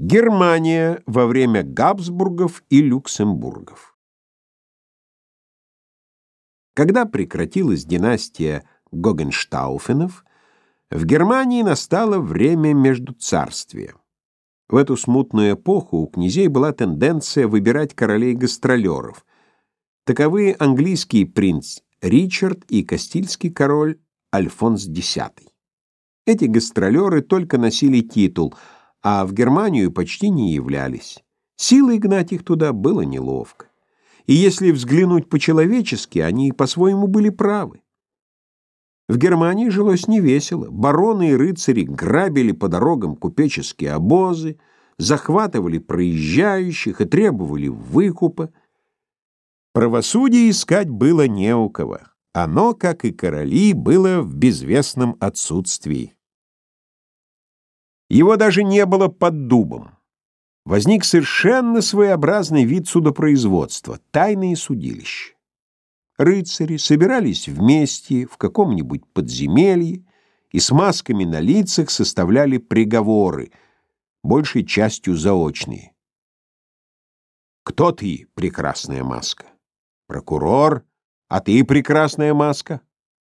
Германия во время Габсбургов и Люксембургов. Когда прекратилась династия Гогенштауфенов, в Германии настало время междуцарствия. В эту смутную эпоху у князей была тенденция выбирать королей-гастролеров. Таковы английский принц Ричард и кастильский король Альфонс X. Эти гастролеры только носили титул – а в Германию почти не являлись. Силой гнать их туда было неловко. И если взглянуть по-человечески, они по-своему были правы. В Германии жилось невесело. Бароны и рыцари грабили по дорогам купеческие обозы, захватывали проезжающих и требовали выкупа. Правосудие искать было не у кого. Оно, как и короли, было в безвестном отсутствии. Его даже не было под дубом. Возник совершенно своеобразный вид судопроизводства — тайные судилища. Рыцари собирались вместе в каком-нибудь подземелье и с масками на лицах составляли приговоры, большей частью заочные. «Кто ты, прекрасная маска?» «Прокурор. А ты, прекрасная маска?»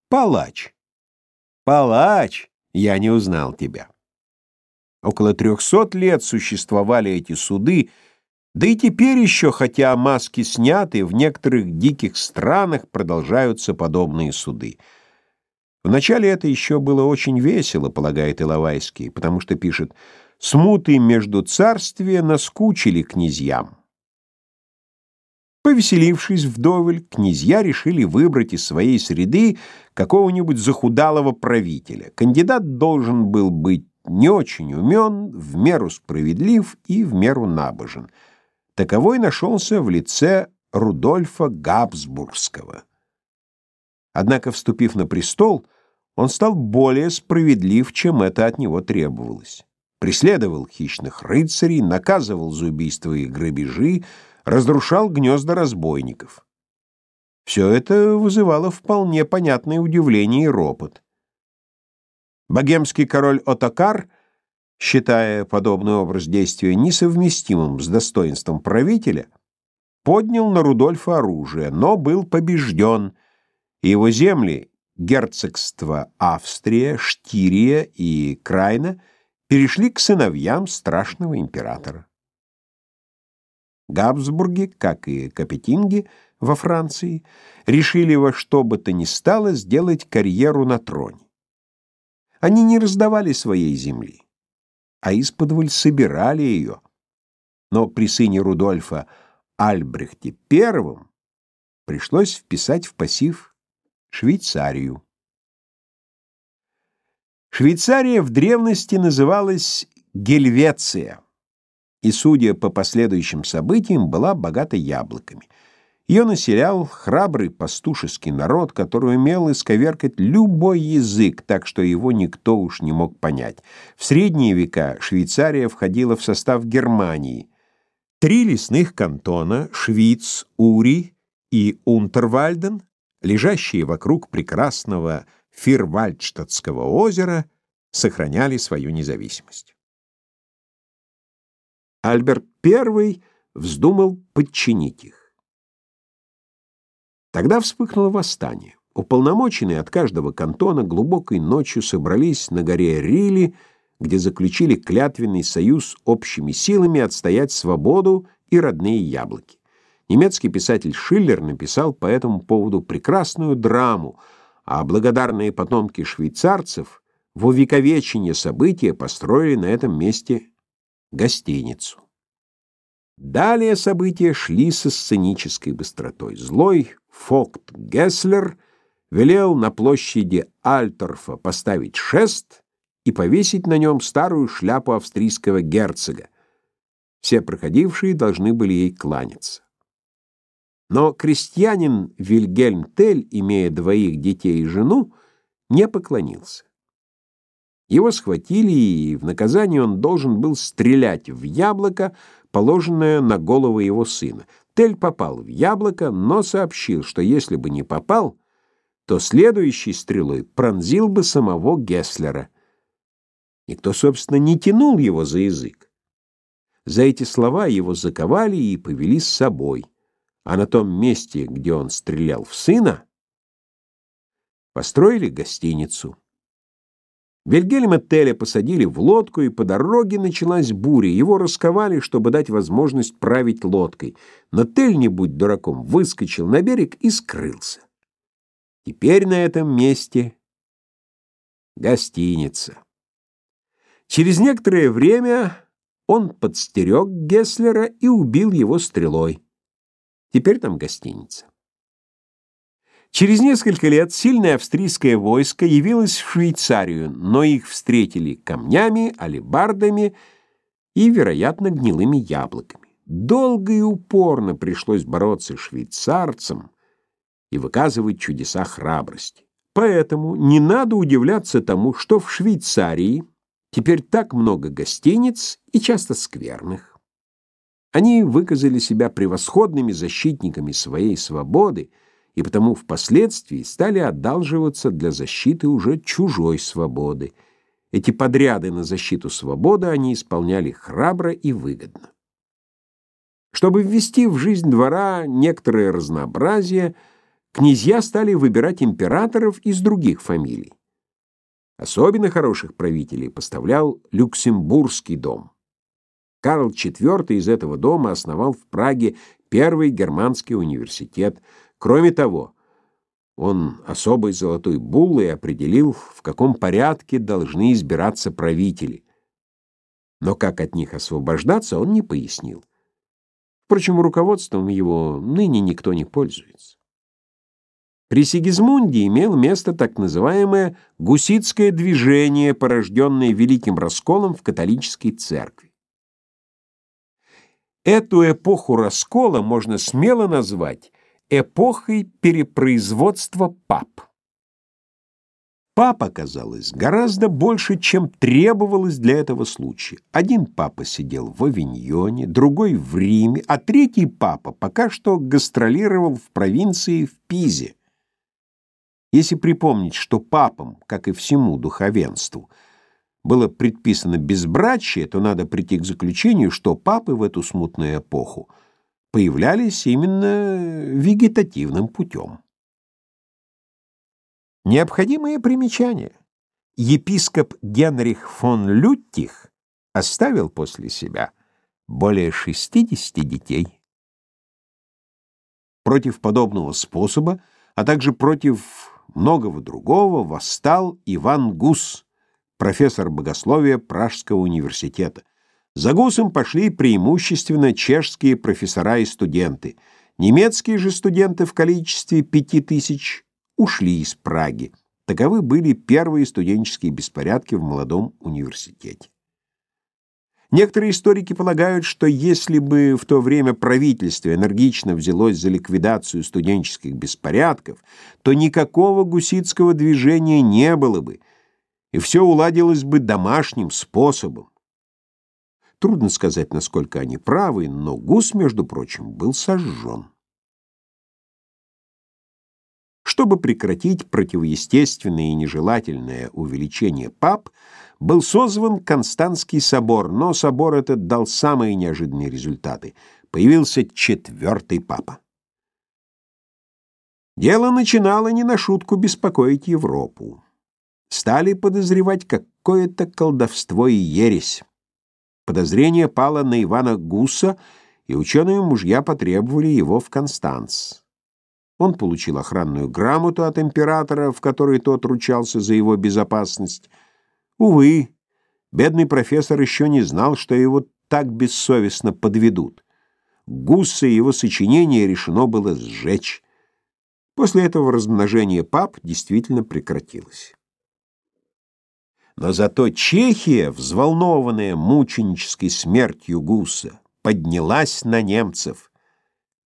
«Палач». «Палач, я не узнал тебя». Около трехсот лет существовали эти суды, да и теперь еще, хотя маски сняты, в некоторых диких странах продолжаются подобные суды. Вначале это еще было очень весело, полагает Иловайский, потому что пишет «Смуты между царствия наскучили князьям». Повеселившись вдоволь, князья решили выбрать из своей среды какого-нибудь захудалого правителя. Кандидат должен был быть не очень умен, в меру справедлив и в меру набожен. Таковой нашелся в лице Рудольфа Габсбургского. Однако, вступив на престол, он стал более справедлив, чем это от него требовалось. Преследовал хищных рыцарей, наказывал за убийства и грабежи, разрушал гнезда разбойников. Все это вызывало вполне понятное удивление и ропот. Богемский король Отокар, считая подобный образ действия несовместимым с достоинством правителя, поднял на Рудольфа оружие, но был побежден, и его земли, герцогства Австрия, Штирия и Крайна, перешли к сыновьям страшного императора. Габсбурги, как и Капетинги во Франции, решили во что бы то ни стало сделать карьеру на троне. Они не раздавали своей земли, а исподволь собирали ее. Но при сыне Рудольфа Альбрехте I пришлось вписать в пассив Швейцарию. Швейцария в древности называлась Гельвеция и, судя по последующим событиям, была богата яблоками — ее населял храбрый пастушеский народ, который умел исковеркать любой язык, так что его никто уж не мог понять. В средние века Швейцария входила в состав Германии. Три лесных кантона — Швиц, Ури и Унтервальден, лежащие вокруг прекрасного Фирвальдштадтского озера, сохраняли свою независимость. Альберт I вздумал подчинить их. Тогда вспыхнуло восстание. Уполномоченные от каждого кантона глубокой ночью собрались на горе Рили, где заключили клятвенный союз общими силами отстоять свободу и родные яблоки. Немецкий писатель Шиллер написал по этому поводу прекрасную драму, а благодарные потомки швейцарцев в увековечение события построили на этом месте гостиницу. Далее события шли со сценической быстротой. Злой Фокт Гесслер велел на площади Альторфа поставить шест и повесить на нем старую шляпу австрийского герцога. Все проходившие должны были ей кланяться. Но крестьянин Вильгельм Тель, имея двоих детей и жену, не поклонился. Его схватили, и в наказание он должен был стрелять в яблоко, положенное на голову его сына. Тель попал в яблоко, но сообщил, что если бы не попал, то следующей стрелой пронзил бы самого Гесслера. Никто, собственно, не тянул его за язык. За эти слова его заковали и повели с собой, а на том месте, где он стрелял в сына, построили гостиницу. Вильгельма Теля посадили в лодку, и по дороге началась буря. Его расковали, чтобы дать возможность править лодкой. Но Тель, не будь дураком, выскочил на берег и скрылся. Теперь на этом месте гостиница. Через некоторое время он подстерег Гесслера и убил его стрелой. Теперь там гостиница. Через несколько лет сильное австрийское войско явилось в Швейцарию, но их встретили камнями, алебардами и, вероятно, гнилыми яблоками. Долго и упорно пришлось бороться швейцарцам и выказывать чудеса храбрости. Поэтому не надо удивляться тому, что в Швейцарии Теперь так много гостиниц и часто скверных. Они выказали себя превосходными защитниками своей свободы и потому впоследствии стали одалживаться для защиты уже чужой свободы. Эти подряды на защиту свободы они исполняли храбро и выгодно. Чтобы ввести в жизнь двора некоторое разнообразие, князья стали выбирать императоров из других фамилий. Особенно хороших правителей поставлял Люксембургский дом. Карл IV из этого дома основал в Праге первый германский университет. Кроме того, он особой золотой буллой определил, в каком порядке должны избираться правители. Но как от них освобождаться, он не пояснил. Впрочем, руководством его ныне никто не пользуется. При Сигизмунде имело место так называемое гуситское движение, порожденное великим расколом в католической церкви. Эту эпоху раскола можно смело назвать эпохой перепроизводства пап. Пап оказалось гораздо больше, чем требовалось для этого случая. Один папа сидел в Авиньоне, другой в Риме, а третий папа пока что гастролировал в провинции в Пизе. Если припомнить, что папам, как и всему духовенству, было предписано безбрачие, то надо прийти к заключению, что папы в эту смутную эпоху появлялись именно вегетативным путем. Необходимое примечание. Епископ Генрих фон Люттих оставил после себя более 60 детей. Против подобного способа, а также против многого другого восстал Иван Гус, профессор богословия Пражского университета. За Гусом пошли преимущественно чешские профессора и студенты. Немецкие же студенты в количестве пяти тысяч ушли из Праги. Таковы были первые студенческие беспорядки в молодом университете. Некоторые историки полагают, что если бы в то время правительство энергично взялось за ликвидацию студенческих беспорядков, то никакого гуситского движения не было бы, и все уладилось бы домашним способом. Трудно сказать, насколько они правы, но гус, между прочим, был сожжен. Чтобы прекратить противоестественное и нежелательное увеличение пап, был созван Константский собор, но собор этот дал самые неожиданные результаты. Появился четвертый папа. Дело начинало не на шутку беспокоить Европу. Стали подозревать какое-то колдовство и ересь. Подозрение пало на Ивана Гуса, и ученые мужья потребовали его в Констанц. Он получил охранную грамоту от императора, в которой тот ручался за его безопасность, Увы, бедный профессор еще не знал, что его так бессовестно подведут. Гусса и его сочинение решено было сжечь. После этого размножение пап действительно прекратилось. Но зато Чехия, взволнованная мученической смертью Гусса, поднялась на немцев.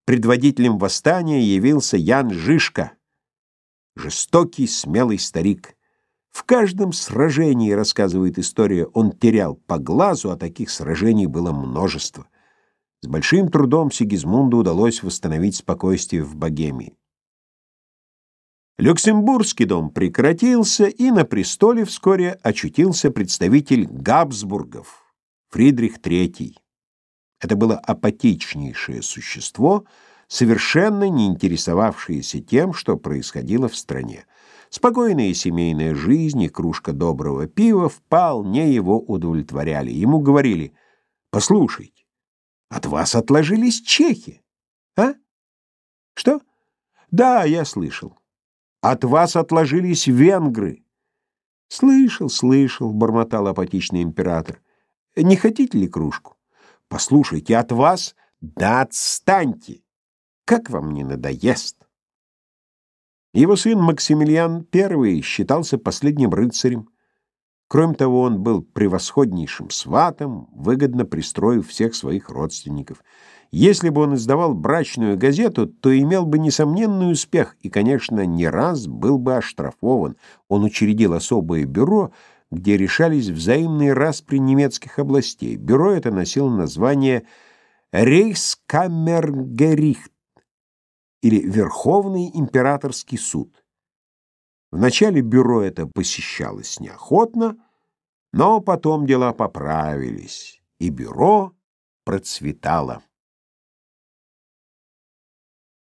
Предводителем восстания явился Ян Жишка, жестокий, смелый старик. В каждом сражении, рассказывает история, он терял по глазу, а таких сражений было множество. С большим трудом Сигизмунду удалось восстановить спокойствие в Богемии. Люксембургский дом прекратился, и на престоле вскоре очутился представитель Габсбургов, Фридрих III. Это было апатичнейшее существо, совершенно не интересовавшееся тем, что происходило в стране. Спокойная семейная жизнь и кружка доброго пива вполне его удовлетворяли. Ему говорили, «Послушайте, от вас отложились чехи, а? Что? Да, я слышал. От вас отложились венгры. Слышал, слышал, бормотал апатичный император. Не хотите ли кружку? Послушайте, от вас да отстаньте. Как вам не надоест? Его сын Максимилиан I считался последним рыцарем. Кроме того, он был превосходнейшим сватом, выгодно пристроив всех своих родственников. Если бы он издавал брачную газету, то имел бы несомненный успех и, конечно, не раз был бы оштрафован. Он учредил особое бюро, где решались взаимные распри немецких областей. Бюро это носило название «Рейхскаммергерихт» или Верховный императорский суд. Вначале бюро это посещалось неохотно, но потом дела поправились, и бюро процветало.